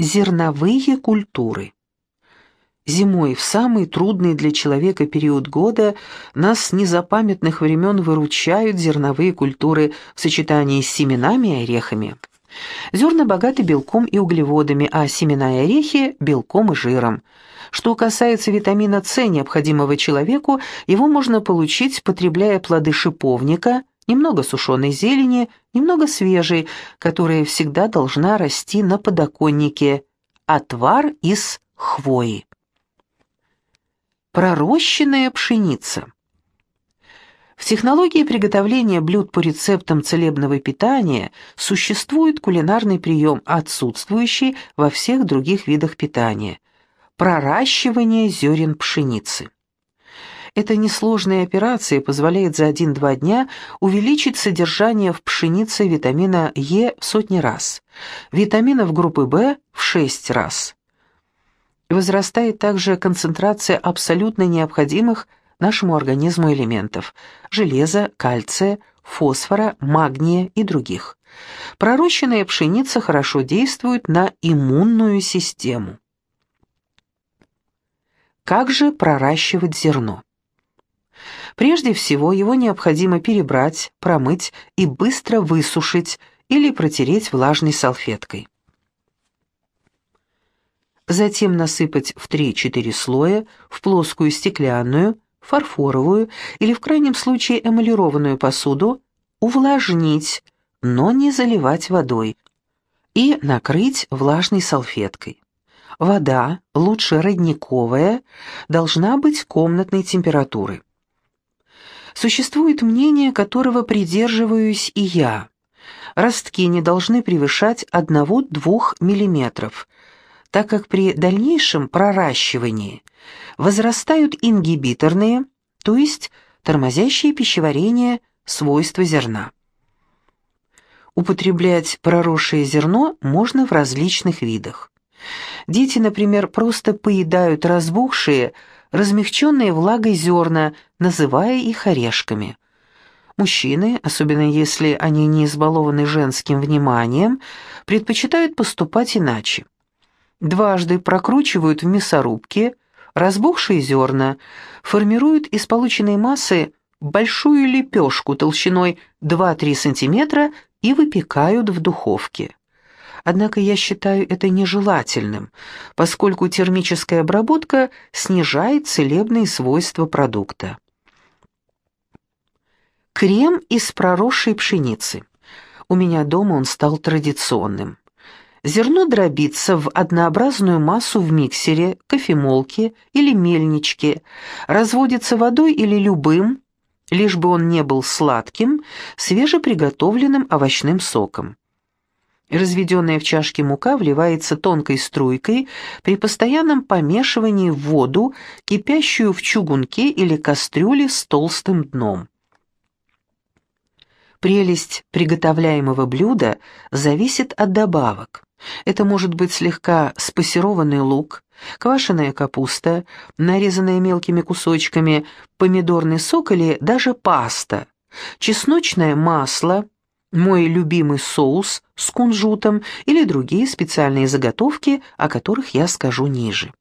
Зерновые культуры. Зимой, в самый трудный для человека период года, нас с незапамятных времен выручают зерновые культуры в сочетании с семенами и орехами. Зерна богаты белком и углеводами, а семена и орехи – белком и жиром. Что касается витамина С, необходимого человеку, его можно получить, потребляя плоды шиповника – немного сушеной зелени, немного свежей, которая всегда должна расти на подоконнике, отвар из хвои. Пророщенная пшеница. В технологии приготовления блюд по рецептам целебного питания существует кулинарный прием, отсутствующий во всех других видах питания – проращивание зерен пшеницы. Эта несложная операция позволяет за 1-2 дня увеличить содержание в пшенице витамина Е в сотни раз, витаминов группы В в 6 раз. Возрастает также концентрация абсолютно необходимых нашему организму элементов – железа, кальция, фосфора, магния и других. Пророщенная пшеница хорошо действует на иммунную систему. Как же проращивать зерно? Прежде всего, его необходимо перебрать, промыть и быстро высушить или протереть влажной салфеткой. Затем насыпать в 3-4 слоя в плоскую стеклянную, фарфоровую или в крайнем случае эмалированную посуду, увлажнить, но не заливать водой, и накрыть влажной салфеткой. Вода, лучше родниковая, должна быть комнатной температуры. Существует мнение, которого придерживаюсь и я. Ростки не должны превышать 1-2 мм, так как при дальнейшем проращивании возрастают ингибиторные, то есть тормозящие пищеварение свойства зерна. Употреблять проросшее зерно можно в различных видах. Дети, например, просто поедают разбухшие, размягченные влагой зерна, называя их орешками. Мужчины, особенно если они не избалованы женским вниманием, предпочитают поступать иначе. Дважды прокручивают в мясорубке разбухшие зерна, формируют из полученной массы большую лепешку толщиной 2-3 см и выпекают в духовке. Однако я считаю это нежелательным, поскольку термическая обработка снижает целебные свойства продукта. Крем из проросшей пшеницы. У меня дома он стал традиционным. Зерно дробится в однообразную массу в миксере, кофемолке или мельничке, разводится водой или любым, лишь бы он не был сладким, свежеприготовленным овощным соком. Разведенная в чашке мука вливается тонкой струйкой при постоянном помешивании в воду, кипящую в чугунке или кастрюле с толстым дном. Прелесть приготовляемого блюда зависит от добавок. Это может быть слегка спассерованный лук, квашеная капуста, нарезанная мелкими кусочками, помидорный сок или даже паста, чесночное масло – мой любимый соус с кунжутом или другие специальные заготовки, о которых я скажу ниже.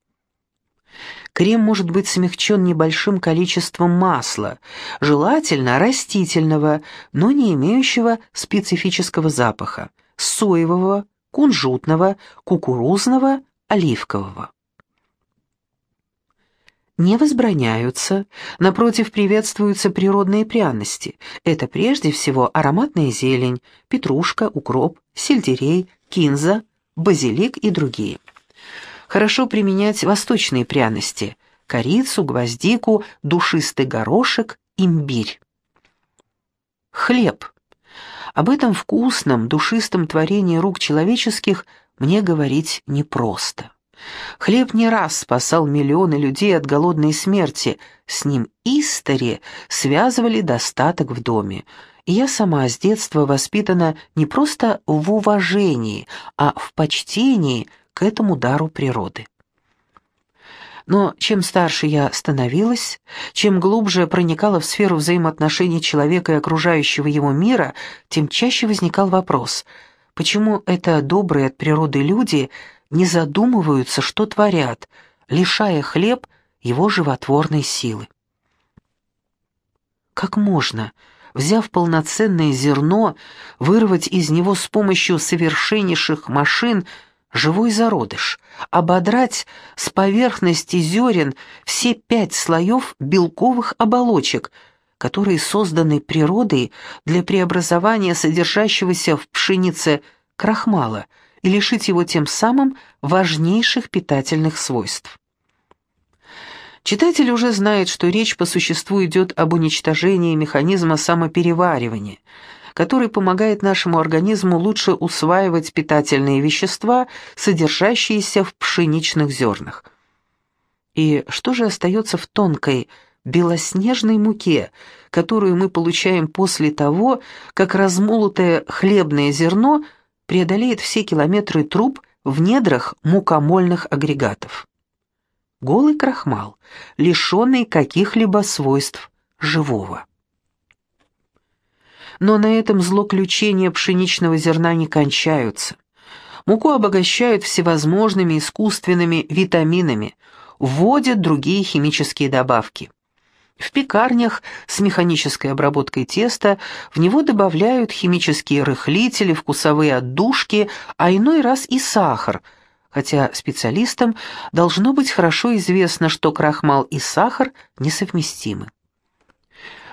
Крем может быть смягчен небольшим количеством масла, желательно растительного, но не имеющего специфического запаха, соевого, кунжутного, кукурузного, оливкового не возбраняются, напротив, приветствуются природные пряности. Это прежде всего ароматная зелень, петрушка, укроп, сельдерей, кинза, базилик и другие. Хорошо применять восточные пряности – корицу, гвоздику, душистый горошек, имбирь. Хлеб. Об этом вкусном, душистом творении рук человеческих мне говорить непросто. Хлеб не раз спасал миллионы людей от голодной смерти, с ним истори связывали достаток в доме. И я сама с детства воспитана не просто в уважении, а в почтении к этому дару природы. Но чем старше я становилась, чем глубже проникала в сферу взаимоотношений человека и окружающего его мира, тем чаще возникал вопрос, почему это добрые от природы люди – не задумываются, что творят, лишая хлеб его животворной силы. Как можно, взяв полноценное зерно, вырвать из него с помощью совершеннейших машин живой зародыш, ободрать с поверхности зерен все пять слоев белковых оболочек, которые созданы природой для преобразования содержащегося в пшенице крахмала и лишить его тем самым важнейших питательных свойств. Читатель уже знает, что речь по существу идет об уничтожении механизма самопереваривания – который помогает нашему организму лучше усваивать питательные вещества, содержащиеся в пшеничных зернах. И что же остается в тонкой, белоснежной муке, которую мы получаем после того, как размолотое хлебное зерно преодолеет все километры труб в недрах мукомольных агрегатов? Голый крахмал, лишенный каких-либо свойств живого. Но на этом злоключения пшеничного зерна не кончаются. Муку обогащают всевозможными искусственными витаминами, вводят другие химические добавки. В пекарнях с механической обработкой теста в него добавляют химические рыхлители, вкусовые отдушки, а иной раз и сахар, хотя специалистам должно быть хорошо известно, что крахмал и сахар несовместимы.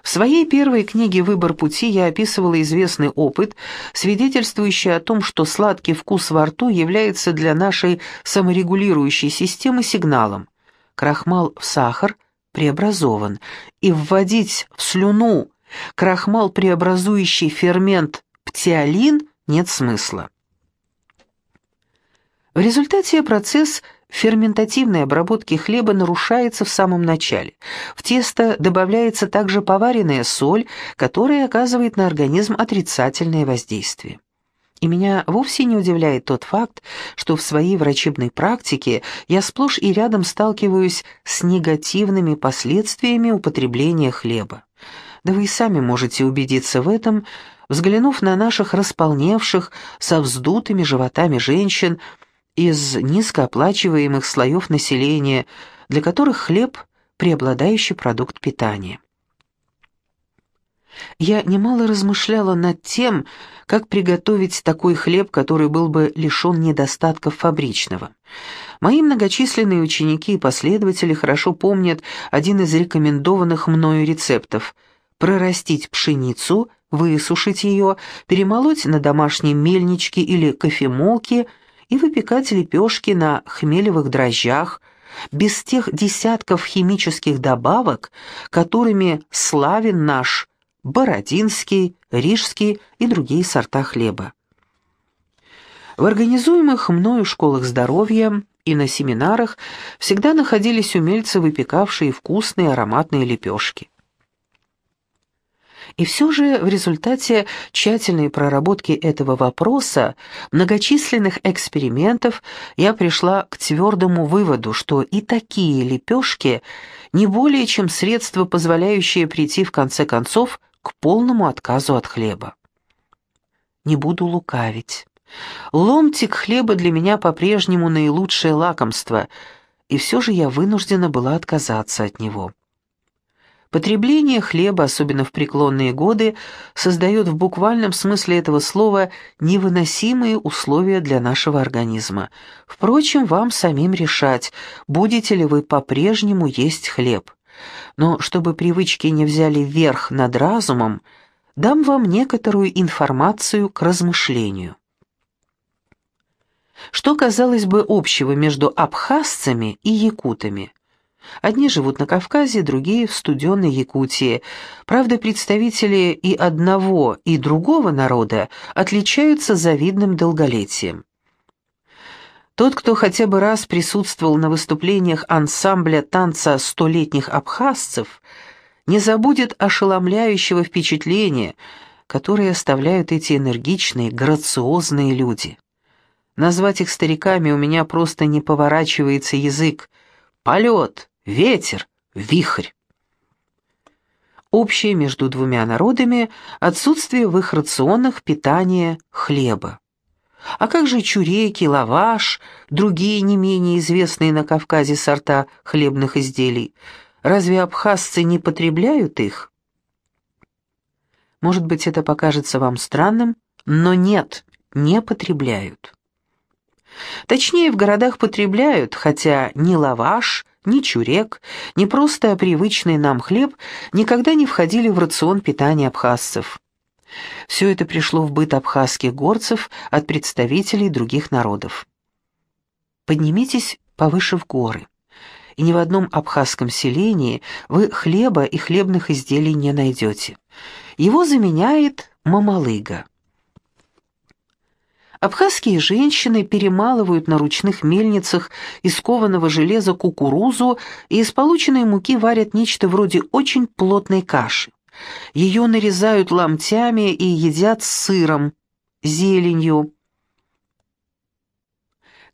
В своей первой книге «Выбор пути» я описывала известный опыт, свидетельствующий о том, что сладкий вкус во рту является для нашей саморегулирующей системы сигналом. Крахмал в сахар преобразован, и вводить в слюну крахмал преобразующий фермент птиолин нет смысла. В результате процесс – ферментативной обработки хлеба нарушается в самом начале. В тесто добавляется также поваренная соль, которая оказывает на организм отрицательное воздействие. И меня вовсе не удивляет тот факт, что в своей врачебной практике я сплошь и рядом сталкиваюсь с негативными последствиями употребления хлеба. Да вы и сами можете убедиться в этом, взглянув на наших располневших, со вздутыми животами женщин, из низкооплачиваемых слоев населения, для которых хлеб – преобладающий продукт питания. Я немало размышляла над тем, как приготовить такой хлеб, который был бы лишен недостатков фабричного. Мои многочисленные ученики и последователи хорошо помнят один из рекомендованных мною рецептов – прорастить пшеницу, высушить ее, перемолоть на домашней мельничке или кофемолке – и выпекать лепешки на хмелевых дрожжах, без тех десятков химических добавок, которыми славен наш бородинский, рижский и другие сорта хлеба. В организуемых мною школах здоровья и на семинарах всегда находились умельцы, выпекавшие вкусные ароматные лепешки. И все же в результате тщательной проработки этого вопроса, многочисленных экспериментов, я пришла к твердому выводу, что и такие лепешки не более чем средство, позволяющее прийти в конце концов к полному отказу от хлеба. Не буду лукавить. Ломтик хлеба для меня по-прежнему наилучшее лакомство, и все же я вынуждена была отказаться от него. Потребление хлеба, особенно в преклонные годы, создает в буквальном смысле этого слова невыносимые условия для нашего организма. Впрочем, вам самим решать, будете ли вы по-прежнему есть хлеб. Но чтобы привычки не взяли верх над разумом, дам вам некоторую информацию к размышлению. Что, казалось бы, общего между абхазцами и якутами? Одни живут на Кавказе, другие в студенной Якутии. Правда, представители и одного, и другого народа отличаются завидным долголетием. Тот, кто хотя бы раз присутствовал на выступлениях ансамбля танца столетних абхазцев, не забудет ошеломляющего впечатления, которое оставляют эти энергичные, грациозные люди. Назвать их стариками у меня просто не поворачивается язык. Полет, ветер, вихрь. Общее между двумя народами – отсутствие в их рационах питания хлеба. А как же чуреки, лаваш, другие не менее известные на Кавказе сорта хлебных изделий? Разве абхазцы не потребляют их? Может быть, это покажется вам странным, но нет, не потребляют. Точнее, в городах потребляют, хотя ни лаваш, ни чурек, ни просто привычный нам хлеб никогда не входили в рацион питания абхазцев. Все это пришло в быт абхазских горцев от представителей других народов. Поднимитесь повыше в горы, и ни в одном абхазском селении вы хлеба и хлебных изделий не найдете. Его заменяет мамалыга. Абхазские женщины перемалывают на ручных мельницах из кованого железа кукурузу и из полученной муки варят нечто вроде очень плотной каши. Ее нарезают ломтями и едят с сыром, зеленью.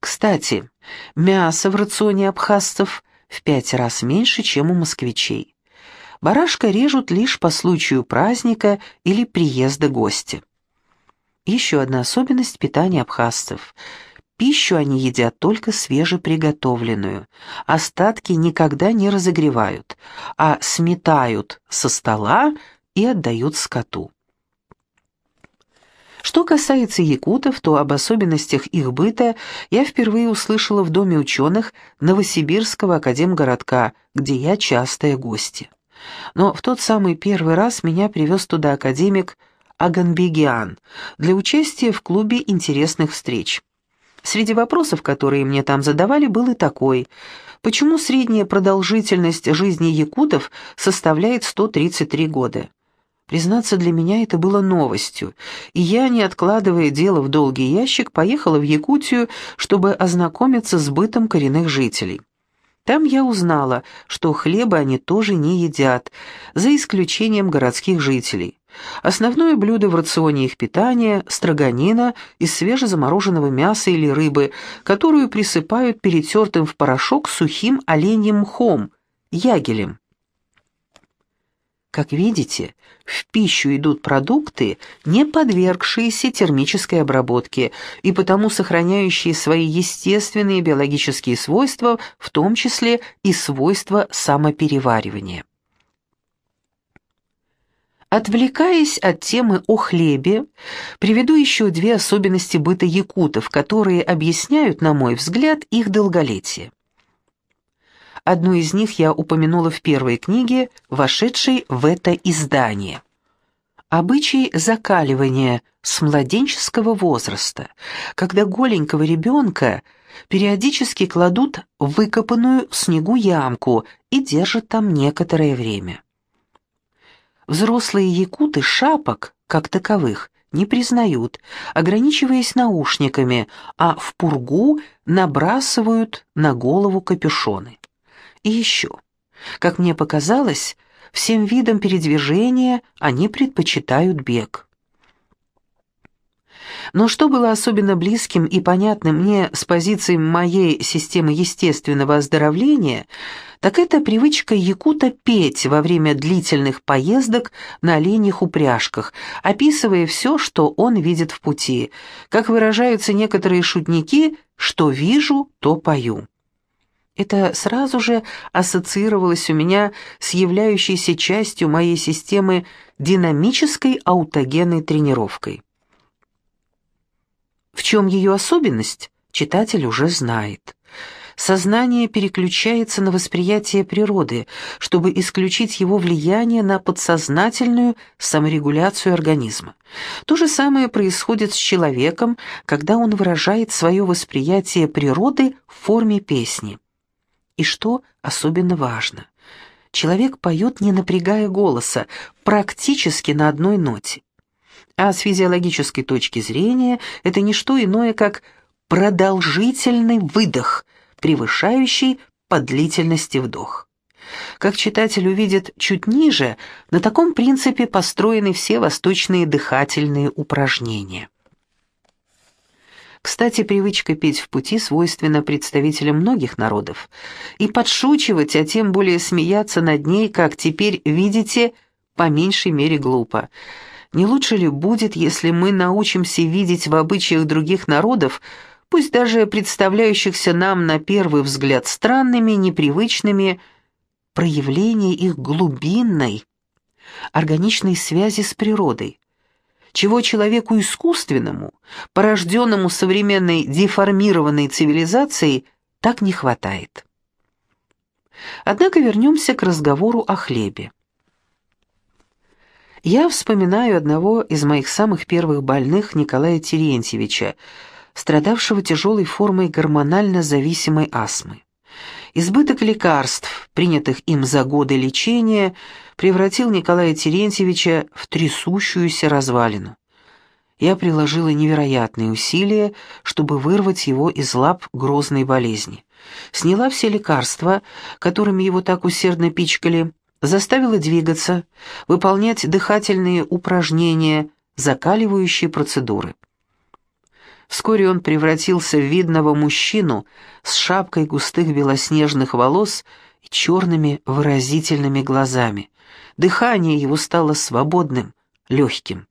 Кстати, мясо в рационе абхазцев в пять раз меньше, чем у москвичей. Барашка режут лишь по случаю праздника или приезда гостя. Еще одна особенность питания абхазцев. Пищу они едят только свежеприготовленную. Остатки никогда не разогревают, а сметают со стола и отдают скоту. Что касается якутов, то об особенностях их быта я впервые услышала в Доме ученых Новосибирского академгородка, где я частая гостья. Но в тот самый первый раз меня привез туда академик Аганбегиан для участия в клубе интересных встреч. Среди вопросов, которые мне там задавали, был и такой – почему средняя продолжительность жизни якутов составляет 133 года? Признаться, для меня это было новостью, и я, не откладывая дело в долгий ящик, поехала в Якутию, чтобы ознакомиться с бытом коренных жителей. Там я узнала, что хлеба они тоже не едят, за исключением городских жителей. Основное блюдо в рационе их питания – строганина из свежезамороженного мяса или рыбы, которую присыпают перетертым в порошок сухим оленьим мхом – ягелем. Как видите, в пищу идут продукты, не подвергшиеся термической обработке и потому сохраняющие свои естественные биологические свойства, в том числе и свойства самопереваривания. Отвлекаясь от темы о хлебе, приведу еще две особенности быта якутов, которые объясняют, на мой взгляд, их долголетие. Одну из них я упомянула в первой книге, вошедшей в это издание. Обычай закаливания с младенческого возраста, когда голенького ребенка периодически кладут в выкопанную в снегу ямку и держат там некоторое время. Взрослые якуты шапок, как таковых, не признают, ограничиваясь наушниками, а в пургу набрасывают на голову капюшоны. И еще, как мне показалось, всем видам передвижения они предпочитают бег. Но что было особенно близким и понятным мне с позиции моей системы естественного оздоровления, так это привычка якута петь во время длительных поездок на оленьих упряжках, описывая все, что он видит в пути. Как выражаются некоторые шутники, что вижу, то пою. Это сразу же ассоциировалось у меня с являющейся частью моей системы динамической аутогенной тренировкой. В чем ее особенность, читатель уже знает. Сознание переключается на восприятие природы, чтобы исключить его влияние на подсознательную саморегуляцию организма. То же самое происходит с человеком, когда он выражает свое восприятие природы в форме песни. И что особенно важно, человек поет, не напрягая голоса, практически на одной ноте. А с физиологической точки зрения это не что иное, как продолжительный выдох, превышающий по длительности вдох. Как читатель увидит чуть ниже, на таком принципе построены все восточные дыхательные упражнения. Кстати, привычка петь в пути свойственна представителям многих народов, и подшучивать, а тем более смеяться над ней, как теперь видите, по меньшей мере глупо – Не лучше ли будет, если мы научимся видеть в обычаях других народов, пусть даже представляющихся нам на первый взгляд странными, непривычными, проявление их глубинной, органичной связи с природой, чего человеку искусственному, порожденному современной деформированной цивилизацией, так не хватает. Однако вернемся к разговору о хлебе. Я вспоминаю одного из моих самых первых больных Николая Терентьевича, страдавшего тяжелой формой гормонально зависимой астмы. Избыток лекарств, принятых им за годы лечения, превратил Николая Терентьевича в трясущуюся развалину. Я приложила невероятные усилия, чтобы вырвать его из лап грозной болезни. Сняла все лекарства, которыми его так усердно пичкали, заставила двигаться, выполнять дыхательные упражнения, закаливающие процедуры. Вскоре он превратился в видного мужчину с шапкой густых белоснежных волос и черными выразительными глазами. Дыхание его стало свободным, легким.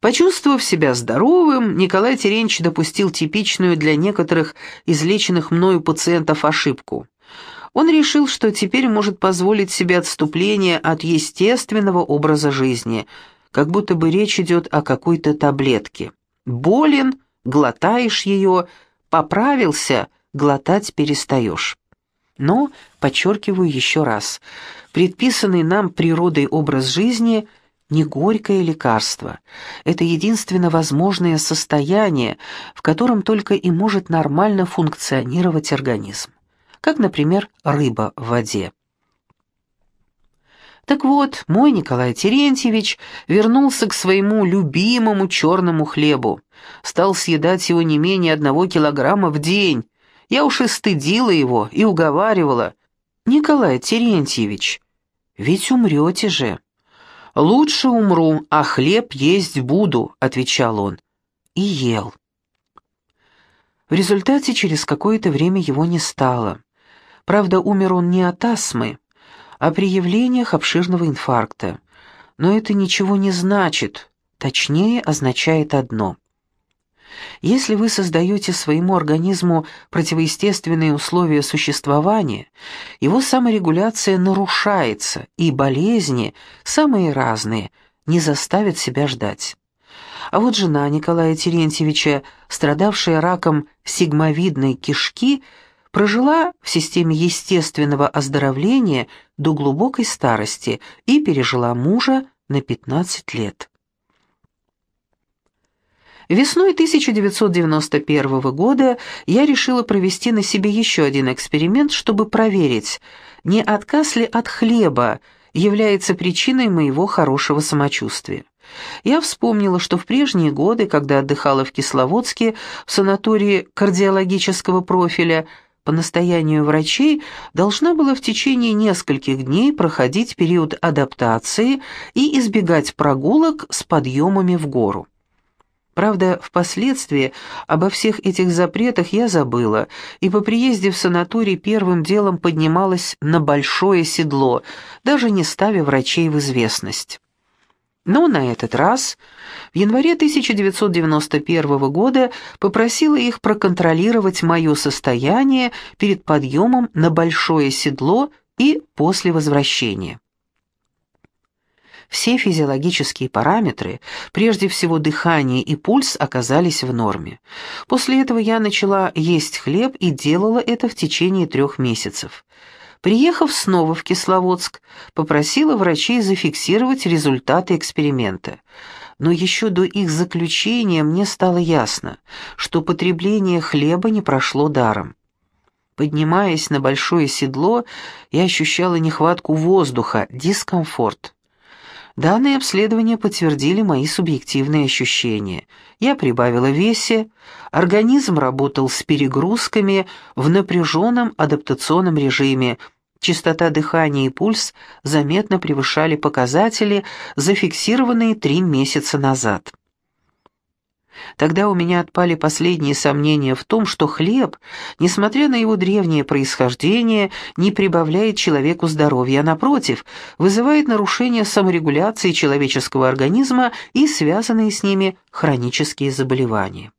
Почувствовав себя здоровым, Николай Теренч допустил типичную для некоторых излеченных мною пациентов ошибку. Он решил, что теперь может позволить себе отступление от естественного образа жизни, как будто бы речь идет о какой-то таблетке. Болен, глотаешь ее, поправился, глотать перестаешь. Но, подчеркиваю еще раз, предписанный нам природой образ жизни – не горькое лекарство. Это единственно возможное состояние, в котором только и может нормально функционировать организм. Как, например, рыба в воде. Так вот, мой Николай Терентьевич вернулся к своему любимому черному хлебу. Стал съедать его не менее одного килограмма в день. Я уж и стыдила его, и уговаривала. «Николай Терентьевич, ведь умрете же». «Лучше умру, а хлеб есть буду», — отвечал он. И ел. В результате через какое-то время его не стало. Правда, умер он не от астмы, а при явлениях обширного инфаркта. Но это ничего не значит, точнее означает одно — если вы создаете своему организму противоестественные условия существования, его саморегуляция нарушается, и болезни, самые разные, не заставят себя ждать. А вот жена Николая Терентьевича, страдавшая раком сигмовидной кишки, прожила в системе естественного оздоровления до глубокой старости и пережила мужа на 15 лет. Весной 1991 года я решила провести на себе еще один эксперимент, чтобы проверить, не отказ ли от хлеба является причиной моего хорошего самочувствия. Я вспомнила, что в прежние годы, когда отдыхала в Кисловодске в санатории кардиологического профиля, по настоянию врачей должна была в течение нескольких дней проходить период адаптации и избегать прогулок с подъемами в гору. Правда, впоследствии обо всех этих запретах я забыла, и по приезде в санаторий первым делом поднималась на большое седло, даже не ставя врачей в известность. Но на этот раз, в январе 1991 года, попросила их проконтролировать мое состояние перед подъемом на большое седло и после возвращения. Все физиологические параметры, прежде всего дыхание и пульс, оказались в норме. После этого я начала есть хлеб и делала это в течение трех месяцев. Приехав снова в Кисловодск, попросила врачей зафиксировать результаты эксперимента. Но еще до их заключения мне стало ясно, что потребление хлеба не прошло даром. Поднимаясь на большое седло, я ощущала нехватку воздуха, дискомфорт. Данные обследования подтвердили мои субъективные ощущения. Я прибавила весе, организм работал с перегрузками в напряженном адаптационном режиме, частота дыхания и пульс заметно превышали показатели, зафиксированные три месяца назад. Тогда у меня отпали последние сомнения в том, что хлеб, несмотря на его древнее происхождение, не прибавляет человеку здоровья, а напротив, вызывает нарушение саморегуляции человеческого организма и связанные с ними хронические заболевания.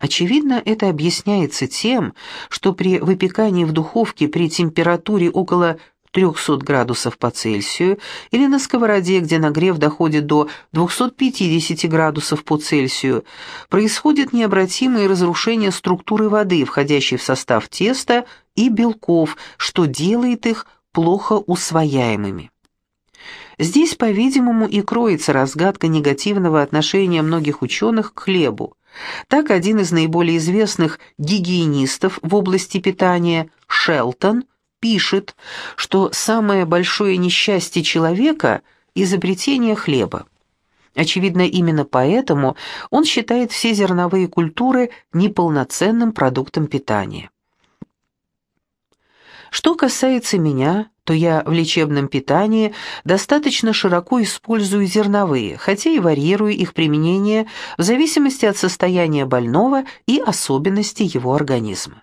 Очевидно, это объясняется тем, что при выпекании в духовке при температуре около 300 градусов по Цельсию или на сковороде, где нагрев доходит до 250 градусов по Цельсию, происходит необратимое разрушение структуры воды, входящей в состав теста, и белков, что делает их плохо усвояемыми. Здесь, по-видимому, и кроется разгадка негативного отношения многих ученых к хлебу. Так один из наиболее известных гигиенистов в области питания, Шелтон, пишет, что самое большое несчастье человека – изобретение хлеба. Очевидно, именно поэтому он считает все зерновые культуры неполноценным продуктом питания. Что касается меня, то я в лечебном питании достаточно широко использую зерновые, хотя и варьирую их применение в зависимости от состояния больного и особенностей его организма.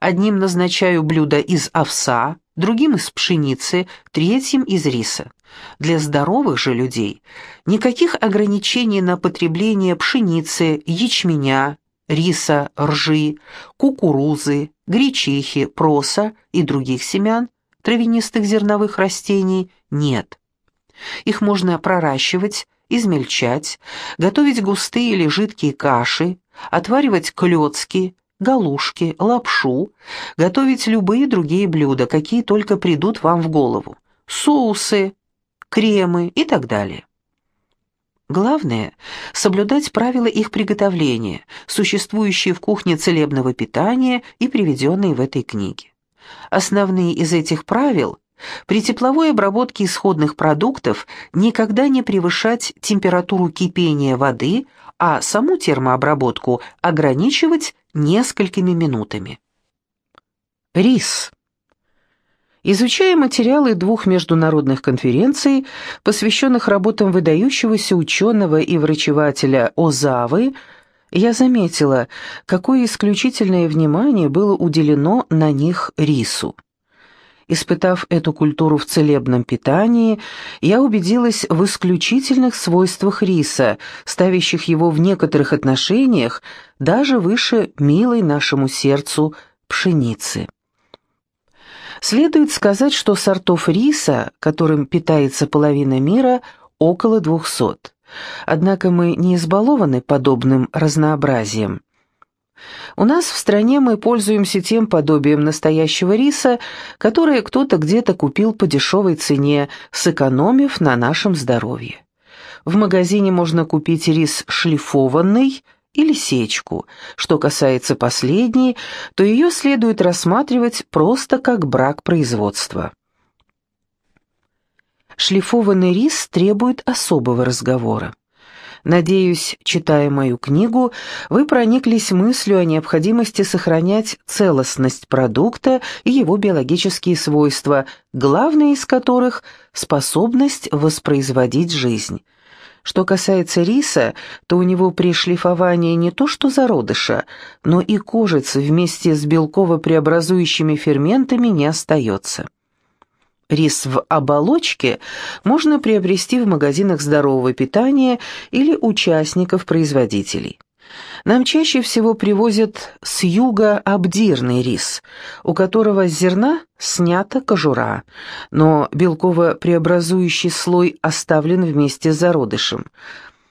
Одним назначаю блюда из овса, другим из пшеницы, третьим из риса. Для здоровых же людей никаких ограничений на потребление пшеницы, ячменя, риса, ржи, кукурузы, гречихи, проса и других семян, травянистых зерновых растений, нет. Их можно проращивать, измельчать, готовить густые или жидкие каши, отваривать клёцки, галушки, лапшу, готовить любые другие блюда, какие только придут вам в голову, соусы, кремы и так далее. Главное – соблюдать правила их приготовления, существующие в кухне целебного питания и приведенные в этой книге. Основные из этих правил – при тепловой обработке исходных продуктов никогда не превышать температуру кипения воды, а саму термообработку ограничивать несколькими минутами. Рис. Изучая материалы двух международных конференций, посвященных работам выдающегося ученого и врачевателя Озавы, я заметила, какое исключительное внимание было уделено на них рису. Испытав эту культуру в целебном питании, я убедилась в исключительных свойствах риса, ставящих его в некоторых отношениях даже выше милой нашему сердцу пшеницы. Следует сказать, что сортов риса, которым питается половина мира, около двухсот. Однако мы не избалованы подобным разнообразием. У нас в стране мы пользуемся тем подобием настоящего риса, которое кто-то где-то купил по дешевой цене, сэкономив на нашем здоровье. В магазине можно купить рис шлифованный или сечку. Что касается последней, то ее следует рассматривать просто как брак производства. Шлифованный рис требует особого разговора. Надеюсь, читая мою книгу, вы прониклись мыслью о необходимости сохранять целостность продукта и его биологические свойства, главное из которых – способность воспроизводить жизнь. Что касается риса, то у него при шлифовании не то что зародыша, но и кожица вместе с белково-преобразующими ферментами не остается. Рис в оболочке можно приобрести в магазинах здорового питания или участников-производителей. Нам чаще всего привозят с юга обдирный рис, у которого с зерна снята кожура, но белково-преобразующий слой оставлен вместе с зародышем.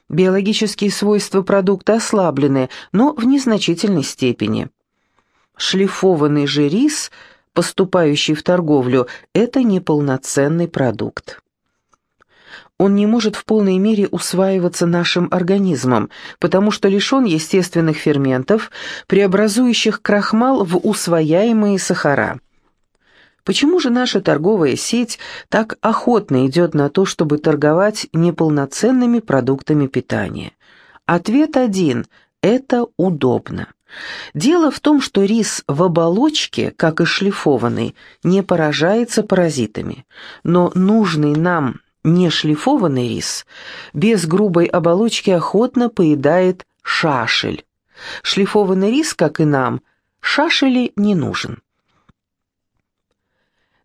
Биологические свойства продукта ослаблены, но в незначительной степени. Шлифованный же рис – поступающий в торговлю, это неполноценный продукт. Он не может в полной мере усваиваться нашим организмом, потому что лишен естественных ферментов, преобразующих крахмал в усвояемые сахара. Почему же наша торговая сеть так охотно идет на то, чтобы торговать неполноценными продуктами питания? Ответ один – это удобно. Дело в том, что рис в оболочке, как и шлифованный, не поражается паразитами, но нужный нам Нешлифованный рис без грубой оболочки охотно поедает шашель. Шлифованный рис, как и нам, шашели не нужен.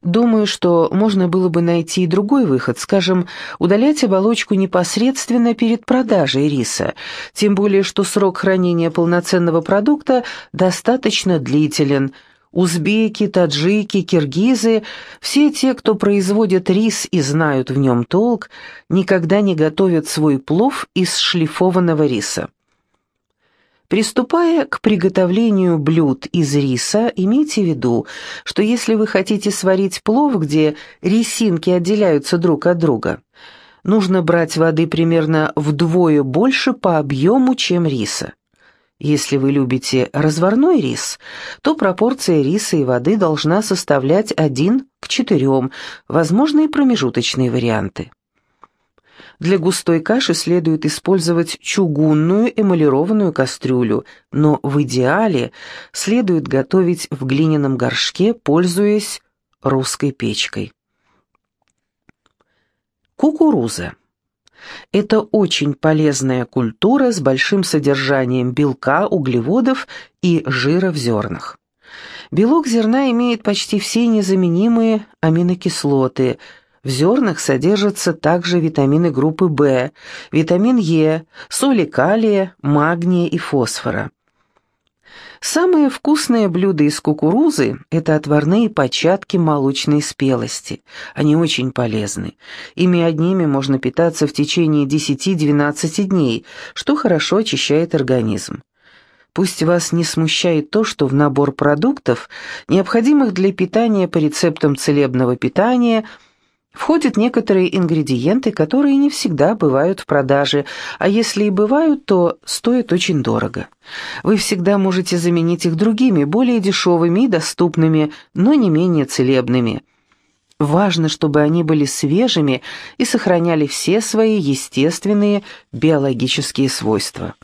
Думаю, что можно было бы найти и другой выход, скажем, удалять оболочку непосредственно перед продажей риса, тем более что срок хранения полноценного продукта достаточно длителен – Узбеки, таджики, киргизы, все те, кто производит рис и знают в нем толк, никогда не готовят свой плов из шлифованного риса. Приступая к приготовлению блюд из риса, имейте в виду, что если вы хотите сварить плов, где рисинки отделяются друг от друга, нужно брать воды примерно вдвое больше по объему, чем риса. Если вы любите разварной рис, то пропорция риса и воды должна составлять 1 к 4, возможны и промежуточные варианты. Для густой каши следует использовать чугунную эмалированную кастрюлю, но в идеале следует готовить в глиняном горшке, пользуясь русской печкой. Кукуруза. Это очень полезная культура с большим содержанием белка, углеводов и жира в зернах. Белок зерна имеет почти все незаменимые аминокислоты. В зернах содержатся также витамины группы В, витамин Е, соли калия, магния и фосфора. Самые вкусные блюда из кукурузы – это отварные початки молочной спелости. Они очень полезны. Ими одними можно питаться в течение 10-12 дней, что хорошо очищает организм. Пусть вас не смущает то, что в набор продуктов, необходимых для питания по рецептам целебного питания – Входят некоторые ингредиенты, которые не всегда бывают в продаже, а если и бывают, то стоят очень дорого. Вы всегда можете заменить их другими, более дешевыми и доступными, но не менее целебными. Важно, чтобы они были свежими и сохраняли все свои естественные биологические свойства.